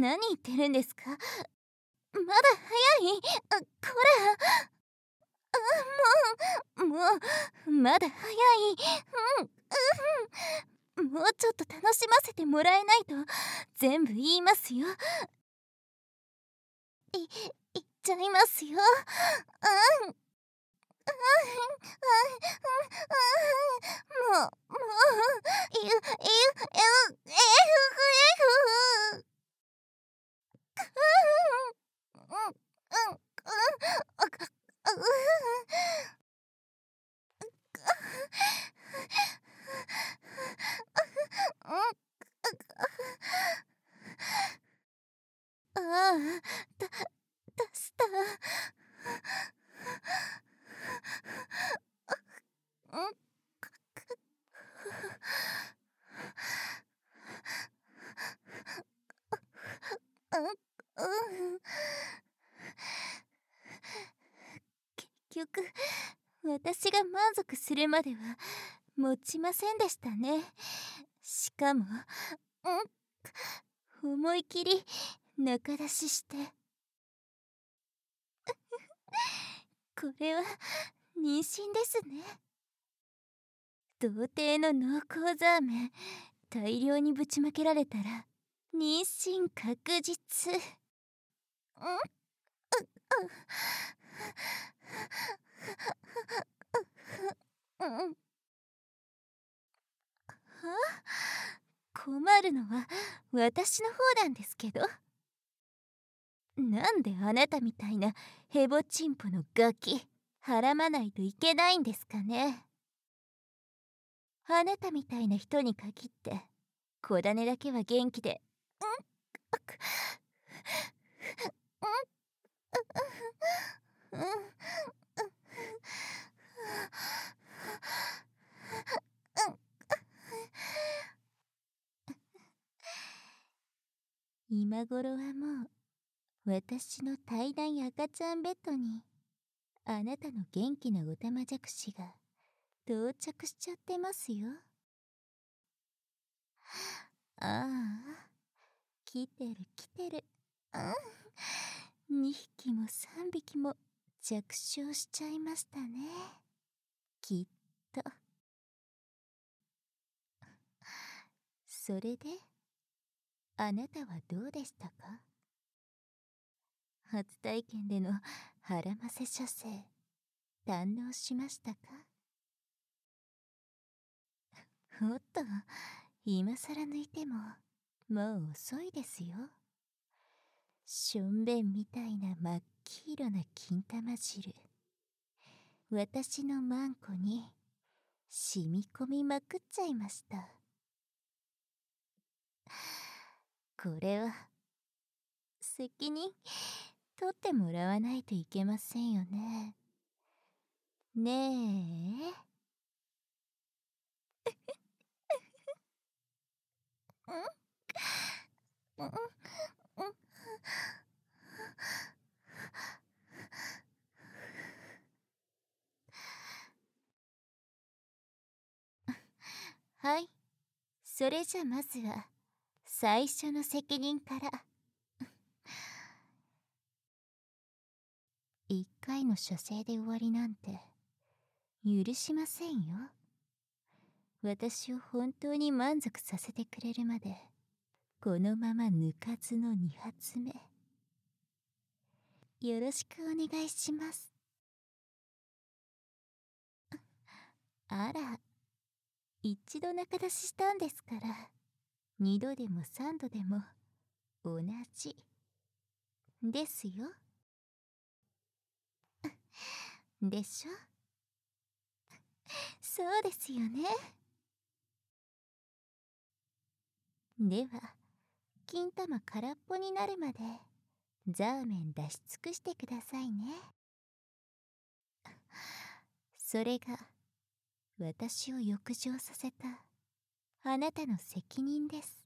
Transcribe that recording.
何言ってるんですか？まだ早い。こらもうもうまだ早い。うん。うん。もうちょっと楽しませてもらえないと全部言いますよ。い言っちゃいますよ。うん。もう、もう、ゆ、ゆ、ゆ、えふ、えふ。うん、うん、うん、ああ、だ、出した。うん結局私が満足するまでは持ちませんでしたね。しかもうん思い切り中出しして。これは妊娠ですね。童貞の濃厚ザーメン大量にぶちまけられたら。妊娠確実。うん。うん。困るのは私の方なん。ですけどなん。であなたみたいなヘボチンポのガキはらまないといけないん。ですかねあなたみたいな人に限って小種だけは元気で今頃はもう私の平らい赤ちゃんベッドにあなたの元気なおたまじゃくしが到着しちゃってますよ。ああ。来てる来てる。うん。2匹も3匹も着床しちゃいましたね。きっと。それであなたはどうでしたか？初体験での腹ませ射精。堪能しましたか？おっと今更抜いても。もう遅いですよ。しょんべんみたいな真っ黄色な金玉汁。私のマンコに染み込みまくっちゃいました。これは責任取ってもらわないといけませんよね。ねえ。はい。それじゃまずは最初の責任から。一回の射精で終わりなんて許しませんよ。私を本当に満足させてくれるまで。このまま抜かずの2発目。よろしくお願いします。あら一度仲出ししたんですから二度でも三度でも同じ。ですよ。でしょ？そうですよね。では金玉空っぽになるまでザーメン出し尽くしてくださいね。それが私を浴場させたあなたの責任です。